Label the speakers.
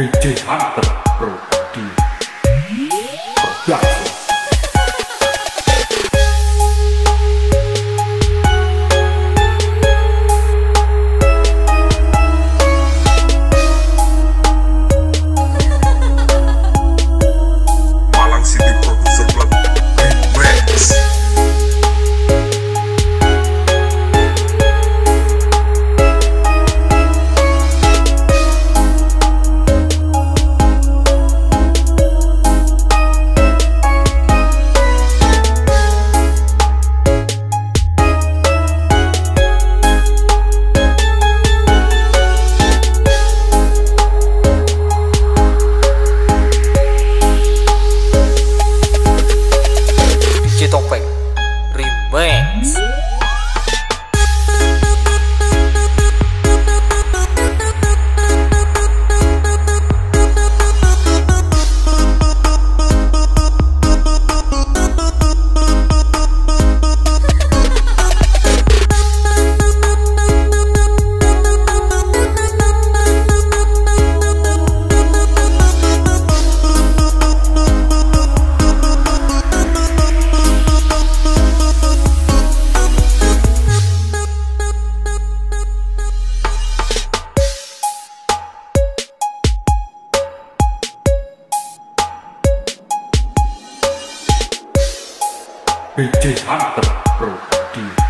Speaker 1: PJ Hunter
Speaker 2: Topeng Remix
Speaker 1: PJ Hunter Prodi Production